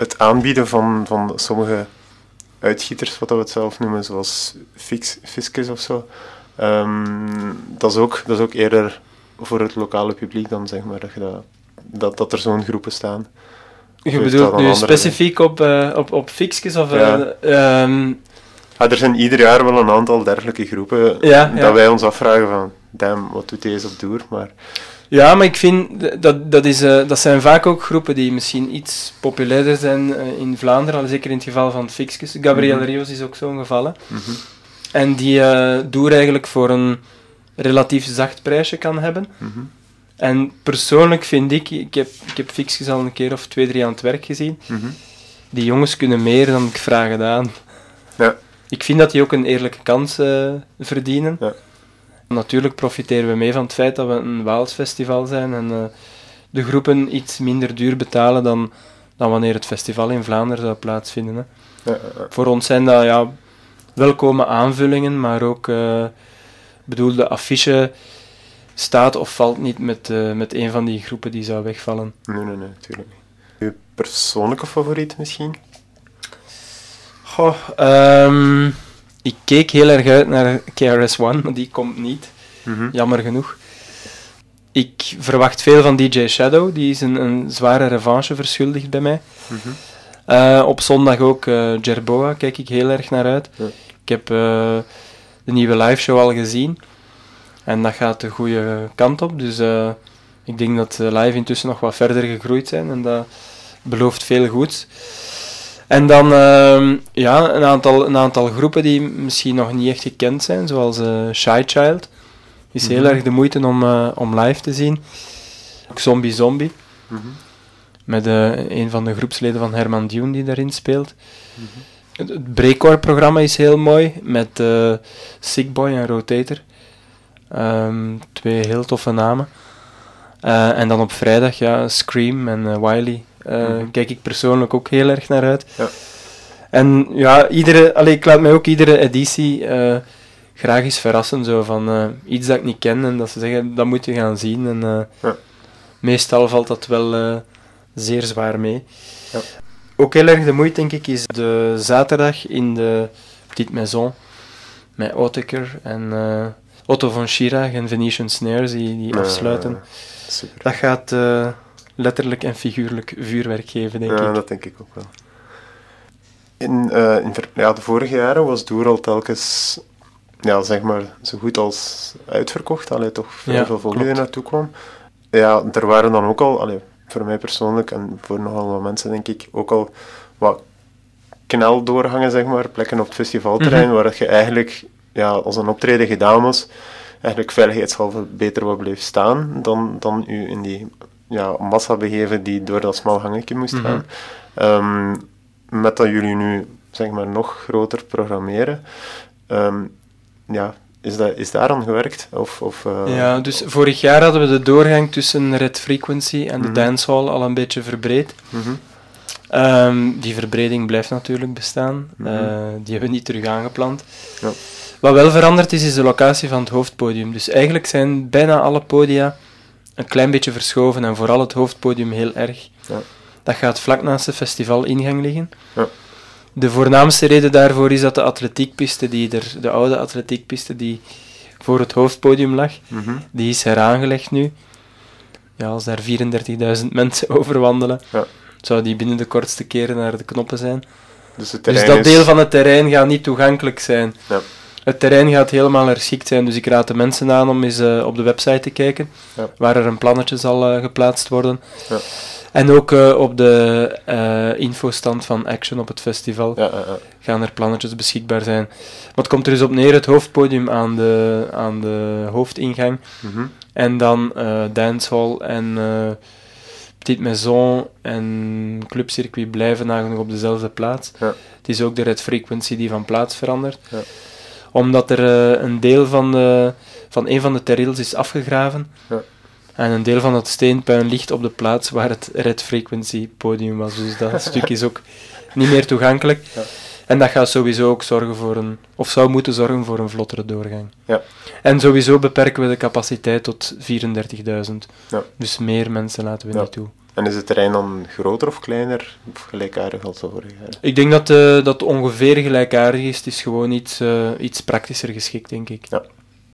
het aanbieden van, van sommige uitgieters, wat we het zelf noemen, zoals Fix, Fiscus of zo. Ehm, dat, is ook, dat is ook eerder voor het lokale publiek dan, zeg maar, dat, je dat, dat, er zo'n groepen staan. Je Of bedoelt nu specifiek op, eh op, op of... Ja. eh, ehm, Ah, er zijn ieder jaar wel een aantal dergelijke groepen Ja, dat ja. wij ons afvragen van, damn, wat doet deze op Doer? Maar Ja, maar ik vind dat, dat, is, eh, dat zijn vaak ook groepen die misschien iets populairder zijn eh, in Vlaanderen, al zeker in het geval van Fixkes. Gabriel Mhm. Rios is ook zo'n geval. hè. En die Doer eigenlijk voor een relatief zacht prijsje kan hebben. Mhm. En persoonlijk vind ik, ik heb, ik heb Fixkes al een keer of twee, drie aan het werk gezien, Mhm. die jongens kunnen meer dan ik vraag gedaan. Ja. Ik vind dat die ook een eerlijke kans verdienen. Ja. Natuurlijk profiteren we mee van het feit dat we een Waalsfestival zijn en eh, de groepen iets minder duur betalen dan, dan wanneer het festival in Vlaanderen zou plaatsvinden. Hè. Ja, ja, ja. Voor ons zijn dat ja, welkome aanvullingen, maar ook eh bedoel, de affiche staat of valt niet met, eh, met een van die groepen die zou wegvallen. Nee, nee, nee, natuurlijk niet. Uw persoonlijke favoriet misschien? Goh, ehm, ik keek heel erg uit naar KRS-One, maar die komt niet. Mhm. Jammer genoeg. Ik verwacht veel van DJ Shadow, die is een, een zware revanche verschuldigd bij mij. Mhm. Eh, op zondag ook eh Jerboa, kijk ik heel erg naar uit. Ja. Ik heb eh, de nieuwe live show al gezien. En dat gaat de goede kant op. Dus ik denk dat de live intussen nog wat verder gegroeid zijn. En dat belooft veel goeds. En dan ehm, ja, een, aantal, een aantal groepen die misschien nog niet echt gekend zijn. Zoals eh, Shy Child. Is heel Mhm. erg de moeite om, eh, om live te zien. Ook Zombie Zombie. Mhm. Met eh, een van de groepsleden van Herman Dune die daarin speelt. Het, het Breakcore-programma is heel mooi, met Sick Boy en Rotator. Ehm, twee heel toffe namen. En dan op vrijdag, ja, Scream en eh, Mhm. Kijk ik persoonlijk ook heel erg naar uit. Ja. En ja, iedere, allee, ik laat mij ook iedere editie eh, graag eens verrassen. Zo van eh, iets dat ik niet ken en dat ze zeggen, dat moet je gaan zien. En, Ja. Meestal valt dat wel zeer zwaar mee. Ja. Ook heel erg de moeite, denk ik, is de zaterdag in de Petite Maison met Oeteker en Otto von Schirach en Venetian Snares die, die afsluiten. Eh, super. Dat gaat letterlijk en figuurlijk vuurwerk geven, denk ja, ik. dat denk ik ook wel. In, eh, in ja, de vorige jaren was Doer al telkens ja, zeg maar, zo goed als uitverkocht. Allee, toch veel, Ja, veel naartoe kwam. Ja, er waren dan ook al, allee, voor mij persoonlijk en voor nogal wat mensen denk ik, ook al wat kneldoorgangen, zeg maar, plekken op het festivalterrein Mhm. waar je eigenlijk, ja, als een optreden gedaan was, eigenlijk veiligheidshalve beter wat bleef staan dan, dan u in die ja, massa begeven die door dat smal gangetje moest Mhm. gaan. Ehm, met dat jullie nu zeg maar nog groter programmeren, ehm, ja, is, dat, is daar aan gewerkt? Of, of, eh, Ja, dus vorig jaar hadden we de doorgang tussen Red Frequency en de Mhm. dancehall al een beetje verbreed. mhm, Ehm, die verbreding blijft natuurlijk bestaan. Eh, die hebben we niet terug aangeplant. Ja. Wat wel veranderd is, is de locatie van het hoofdpodium. Dus eigenlijk zijn bijna alle podia een klein beetje verschoven en vooral het hoofdpodium heel erg. Ja. Dat gaat vlak naast de festivalingang liggen. Ja. De voornaamste reden daarvoor is dat de atletiekpiste, die er, de oude atletiekpiste die voor het hoofdpodium lag, mhm, die is heraangelegd nu. Ja, als daar 34.000 mensen over wandelen, Ja. zou die binnen de kortste keren naar de knoppen zijn. Dus, het Dus dat is- deel van het terrein gaat niet toegankelijk zijn. Ja. Het terrein gaat helemaal herschikt zijn, dus ik raad de mensen aan om eens eh, op de website te kijken, Ja. waar er een plannetje zal eh, geplaatst worden. Ja. En ook eh, op de infostand van Action op het festival Ja, ja, ja. gaan er plannetjes beschikbaar zijn. Wat komt er dus op neer? Het hoofdpodium aan de, aan de hoofdingang. Mhm. En dan eh dancehall en Petite Maison en clubcircuit blijven nagenoeg op dezelfde plaats. Ja. Het is ook de red frequency die van plaats verandert. Ja. Omdat er eh, een deel van, de, van een van de terrils is afgegraven. Ja. En een deel van het steenpuin ligt op de plaats waar het red frequency podium was. Dus dat stuk is ook niet meer toegankelijk. Ja. En dat gaat sowieso ook zorgen voor een, of zou moeten zorgen voor een vlottere doorgang. Ja. En sowieso beperken we de capaciteit tot 34.000. Ja. Dus meer mensen laten we niet toe. En is het terrein dan groter of kleiner, of gelijkaardig als vorig jaar? Ik denk dat, uh, dat ongeveer gelijkaardig is. Het is gewoon iets, uh, iets praktischer geschikt, denk ik. Ja.